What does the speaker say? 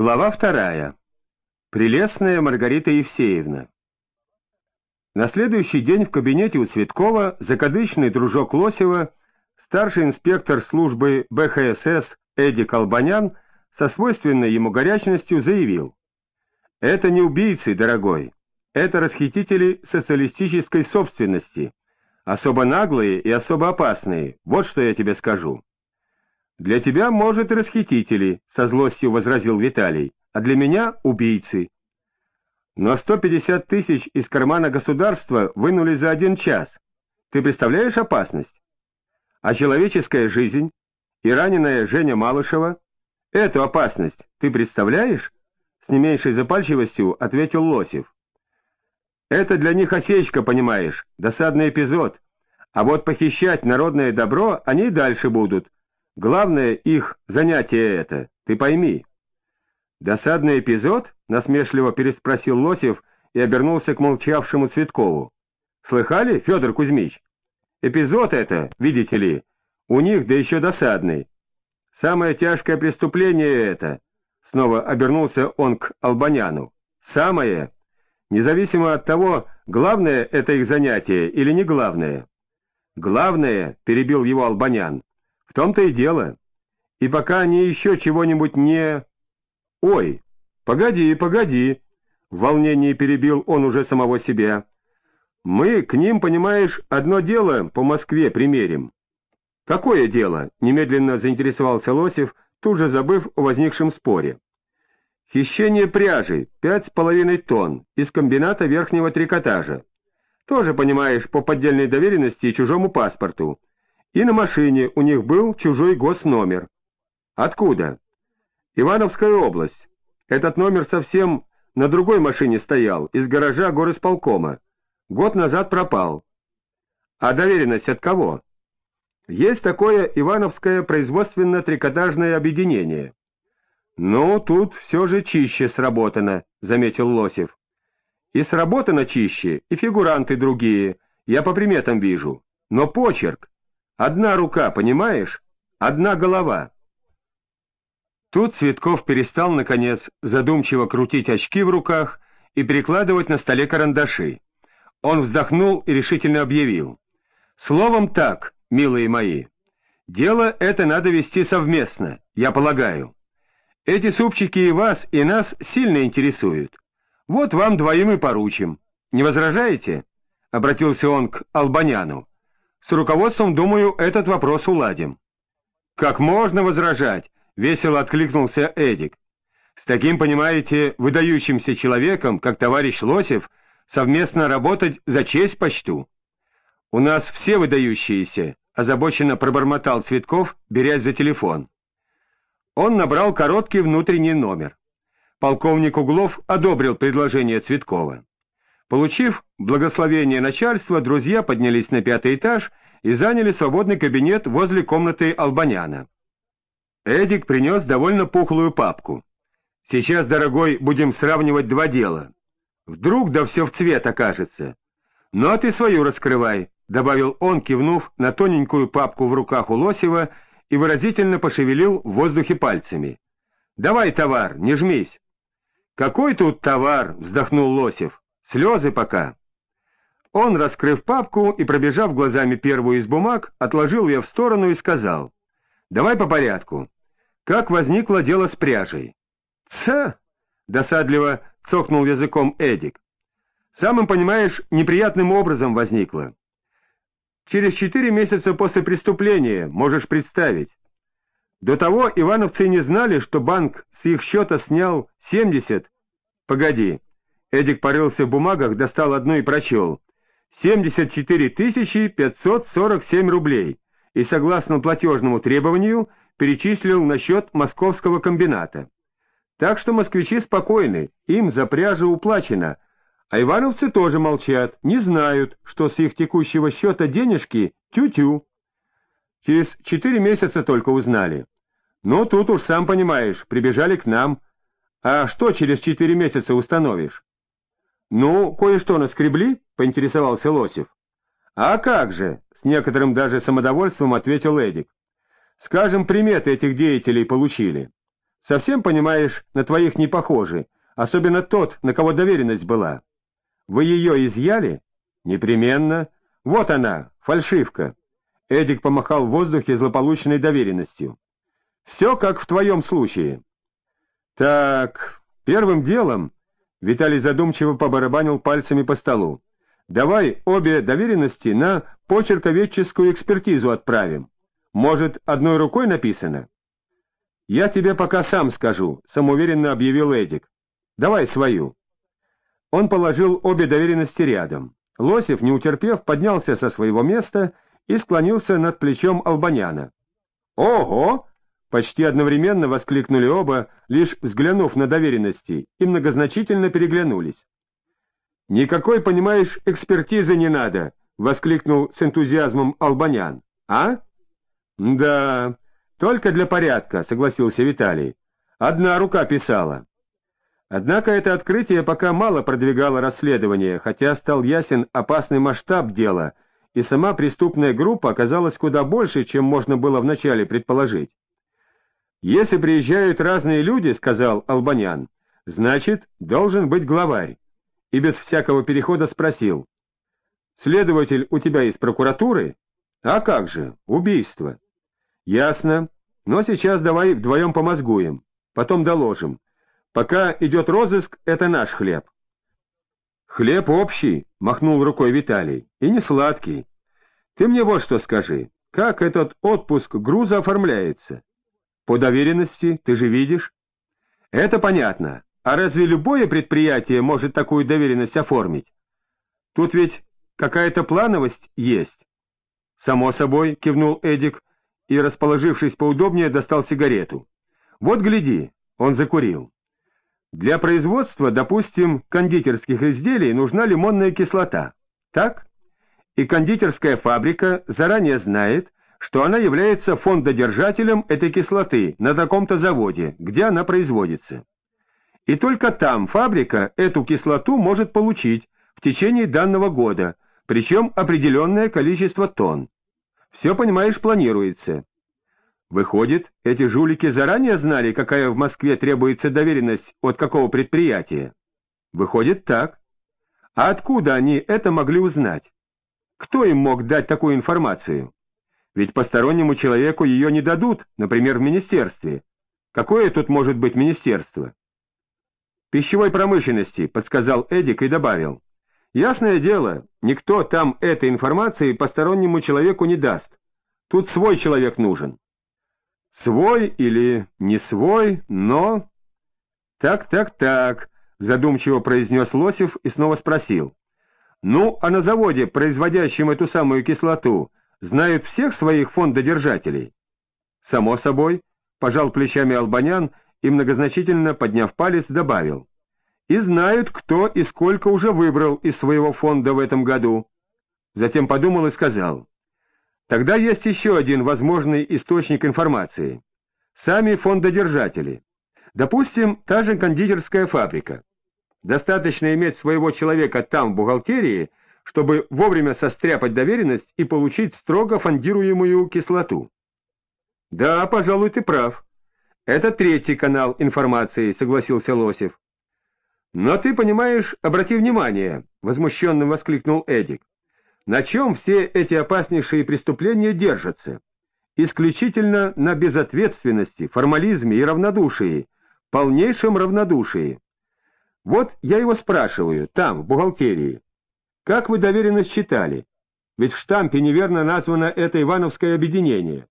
Глава вторая. Прелестная Маргарита Евсеевна. На следующий день в кабинете у Цветкова закадычный дружок Лосева, старший инспектор службы БХСС Эдди Колбанян со свойственной ему горячностью заявил. «Это не убийцы, дорогой, это расхитители социалистической собственности, особо наглые и особо опасные, вот что я тебе скажу». «Для тебя, может, расхитители», — со злостью возразил Виталий, «а для меня — убийцы». Но 150 тысяч из кармана государства вынули за один час. Ты представляешь опасность? А человеческая жизнь и раненая Женя Малышева? Эту опасность ты представляешь? С не меньшей запальчивостью ответил Лосев. Это для них осечка, понимаешь, досадный эпизод. А вот похищать народное добро они и дальше будут, Главное их занятие это, ты пойми. Досадный эпизод? Насмешливо переспросил Лосев и обернулся к молчавшему Цветкову. Слыхали, Федор Кузьмич? Эпизод это, видите ли, у них да еще досадный. Самое тяжкое преступление это, снова обернулся он к Албаняну. Самое, независимо от того, главное это их занятие или не главное. Главное, перебил его Албанян, в том-то и дело. И пока они еще чего-нибудь не... Ой, погоди, погоди, в волнении перебил он уже самого себя. Мы к ним, понимаешь, одно дело по Москве примерим. Какое дело? Немедленно заинтересовался Лосев, тут же забыв о возникшем споре. Хищение пряжи, пять с половиной тонн, из комбината верхнего трикотажа. Тоже, понимаешь, по поддельной доверенности и чужому паспорту и на машине у них был чужой госномер. Откуда? Ивановская область. Этот номер совсем на другой машине стоял, из гаража горисполкома. Год назад пропал. А доверенность от кого? Есть такое Ивановское производственно-трикотажное объединение. Ну, тут все же чище сработано, заметил Лосев. И сработано чище, и фигуранты другие, я по приметам вижу. Но почерк, Одна рука, понимаешь? Одна голова. Тут Цветков перестал, наконец, задумчиво крутить очки в руках и перекладывать на столе карандаши. Он вздохнул и решительно объявил. «Словом так, милые мои, дело это надо вести совместно, я полагаю. Эти супчики и вас, и нас сильно интересуют. Вот вам двоим и поручим. Не возражаете?» — обратился он к Албаняну. С руководством, думаю, этот вопрос уладим. Как можно возражать? Весело откликнулся Эдик. С таким, понимаете, выдающимся человеком, как товарищ Лосев, совместно работать за честь почту. У нас все выдающиеся, озабоченно пробормотал Цветков, берясь за телефон. Он набрал короткий внутренний номер. Полковник Углов одобрил предложение Цветкова. Получив благословение начальства, друзья поднялись на пятый этаж и заняли свободный кабинет возле комнаты Албаняна. Эдик принес довольно пухлую папку. «Сейчас, дорогой, будем сравнивать два дела. Вдруг да все в цвет окажется. Ну а ты свою раскрывай», — добавил он, кивнув на тоненькую папку в руках у Лосева и выразительно пошевелил в воздухе пальцами. «Давай товар, не жмись». «Какой тут товар?» — вздохнул Лосев. Слезы пока. Он, раскрыв папку и пробежав глазами первую из бумаг, отложил ее в сторону и сказал, «Давай по порядку. Как возникло дело с пряжей?» «Ца!» — досадливо цокнул языком Эдик. «Самым, понимаешь, неприятным образом возникло. Через четыре месяца после преступления, можешь представить. До того ивановцы не знали, что банк с их счета снял семьдесят. Погоди, Эдик порылся в бумагах, достал одну и прочел. 74 547 рублей и, согласно платежному требованию, перечислил на счет московского комбината. Так что москвичи спокойны, им за пряжу уплачено, а ивановцы тоже молчат, не знают, что с их текущего счета денежки тю-тю. Через четыре месяца только узнали. Но тут уж сам понимаешь, прибежали к нам. А что через четыре месяца установишь? «Ну, кое-что наскребли?» — поинтересовался Лосев. «А как же?» — с некоторым даже самодовольством ответил Эдик. «Скажем, приметы этих деятелей получили. Совсем, понимаешь, на твоих не похожи, особенно тот, на кого доверенность была. Вы ее изъяли? Непременно. Вот она, фальшивка. Эдик помахал в воздухе злополучной доверенностью. Все как в твоем случае. Так, первым делом... Виталий задумчиво побарабанил пальцами по столу. Давай обе доверенности на почерковедческую экспертизу отправим. Может, одной рукой написано? Я тебе пока сам скажу, самоуверенно объявил Эдик. Давай свою. Он положил обе доверенности рядом. Лосев, не утерпев, поднялся со своего места и склонился над плечом Албаняна. «Ого!» — почти одновременно воскликнули оба, лишь взглянув на доверенности, и многозначительно переглянулись. «Никакой, понимаешь, экспертизы не надо!» — воскликнул с энтузиазмом Албанян. «А?» «Да, только для порядка», — согласился Виталий. «Одна рука писала». Однако это открытие пока мало продвигало расследование, хотя стал ясен опасный масштаб дела, и сама преступная группа оказалась куда больше, чем можно было вначале предположить. «Если приезжают разные люди, — сказал Албанян, — значит, должен быть главарь и без всякого перехода спросил. «Следователь у тебя из прокуратуры? А как же, убийство». «Ясно, но сейчас давай вдвоем помозгуем, потом доложим. Пока идет розыск, это наш хлеб». «Хлеб общий», — махнул рукой Виталий, — «и не сладкий. Ты мне вот что скажи, как этот отпуск груза оформляется? По доверенности, ты же видишь?» «Это понятно. А разве любое предприятие может такую доверенность оформить? Тут ведь какая-то плановость есть. Само собой, кивнул Эдик и, расположившись поудобнее, достал сигарету. Вот гляди, он закурил. Для производства, допустим, кондитерских изделий нужна лимонная кислота. Так? И кондитерская фабрика заранее знает, что она является фондодержателем этой кислоты на таком-то заводе, где она производится. И только там фабрика эту кислоту может получить в течение данного года, причем определенное количество тонн. Все, понимаешь, планируется. Выходит, эти жулики заранее знали, какая в Москве требуется доверенность от какого предприятия? Выходит так. А откуда они это могли узнать? Кто им мог дать такую информацию? Ведь постороннему человеку ее не дадут, например, в министерстве. Какое тут может быть министерство? Пищевой промышленности», — подсказал Эдик и добавил. «Ясное дело, никто там этой информации постороннему человеку не даст. Тут свой человек нужен». «Свой или не свой, но...» «Так, так, так», — задумчиво произнес Лосев и снова спросил. «Ну, а на заводе, производящем эту самую кислоту, знают всех своих фондодержателей?» «Само собой», — пожал плечами Албанян и, многозначительно подняв палец, добавил. «И знают, кто и сколько уже выбрал из своего фонда в этом году». Затем подумал и сказал. «Тогда есть еще один возможный источник информации. Сами фондодержатели. Допустим, та же кондитерская фабрика. Достаточно иметь своего человека там в бухгалтерии, чтобы вовремя состряпать доверенность и получить строго фондируемую кислоту. Да, пожалуй, ты прав. Это третий канал информации, согласился Лосев. Но ты понимаешь, обрати внимание, возмущенно воскликнул Эдик. На чем все эти опаснейшие преступления держатся? Исключительно на безответственности, формализме и равнодушии, полнейшем равнодушии. Вот я его спрашиваю, там, в бухгалтерии. Как вы доверенность читали? Ведь в штампе неверно названо это Ивановское объединение.